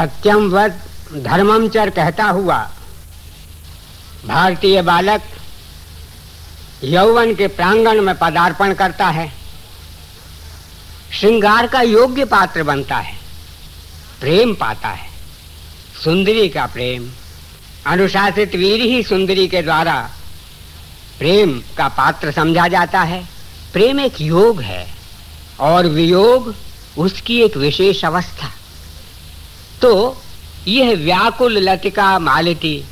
सत्यम वद धर्मम चर कहता हुआ। भारतीय बालक यौवन के प्रांगण में पदार्पण करता है। श्रृंगार का योग्य पात्र बनता है। प्रेम पाता है। सुंदरी का प्रेम, अनुशासित वीर ही सुंदरी के द्वारा प्रेम का पात्र समझा जाता है। प्रेम एक योग है, और वियोग उसकी एक विशेष अवस्था। तो यह व्याकुल लतिका मालती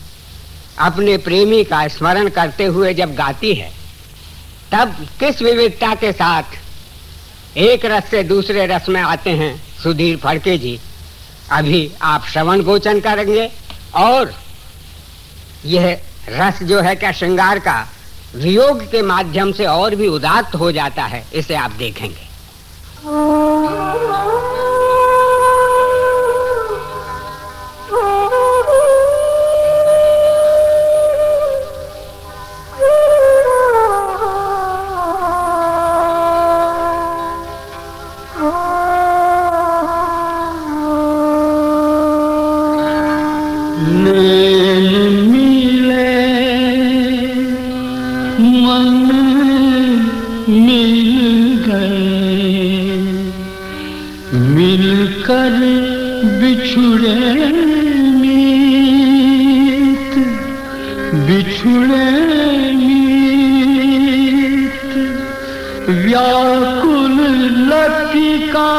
अपने प्रेमी का स्मरण करते हुए जब गाती है, तब किस विविधता के साथ एक रस से दूसरे रस में आते हैं, सुधीर फड़के जी। अभी आप श्रवण गोचन करेंगे और यह रस जो है क्या श्रृंगार का वियोग के माध्यम से और भी उदात्त हो जाता है, इसे आप देखेंगे। मिल गए मिलकर बिछुड़े मीत बिछुड़े मीत व्याकुल लतिका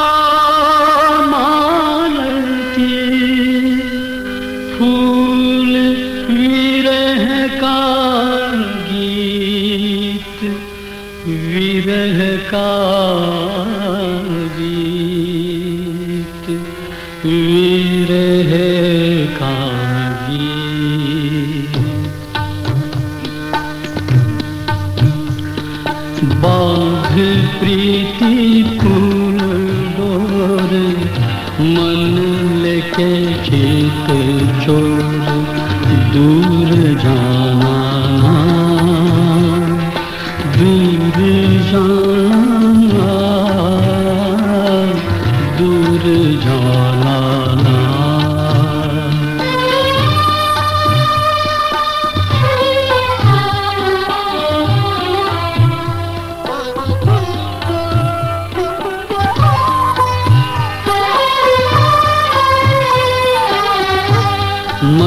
विरह का गीत विरह का बाघ प्रीति फूल डोर मन लेके खेत छोड़ दूर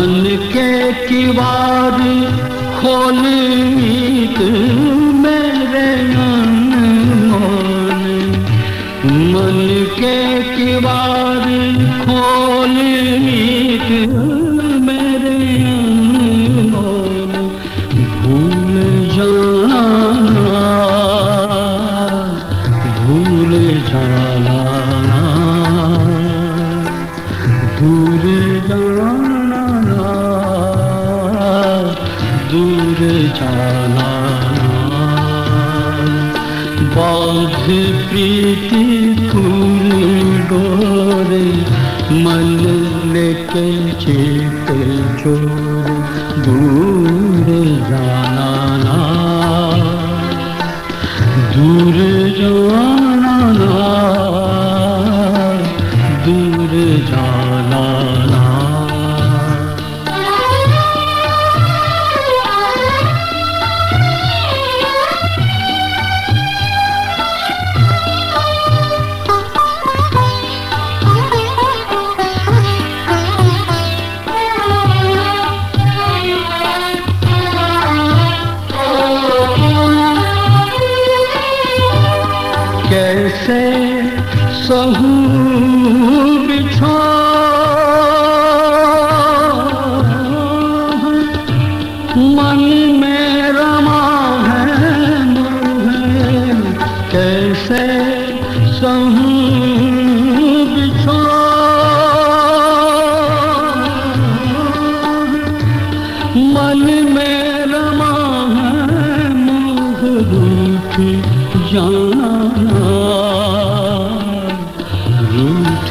मन के किवार खोल मेरे मन मन के किवार खोल मेरे मन भूल जाना भूल जाना भूल दूर जाना बौद्ध प्रीति फूल डोरे मन लेके चेत जना दूर जाना दूर जाना कैसे सहू बिछा।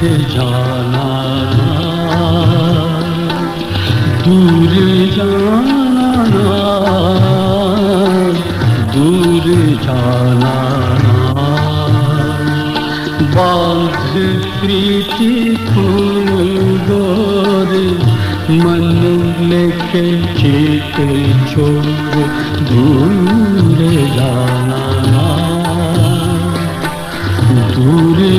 से जाना दूर जाना दूर जाना बाध प्रीति फूल गोर, मन लेके चीत छोड़ दूर जाना తూరి